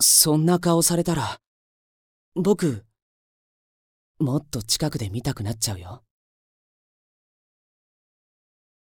そんな顔されたら、僕、もっと近くで見たくなっちゃうよ。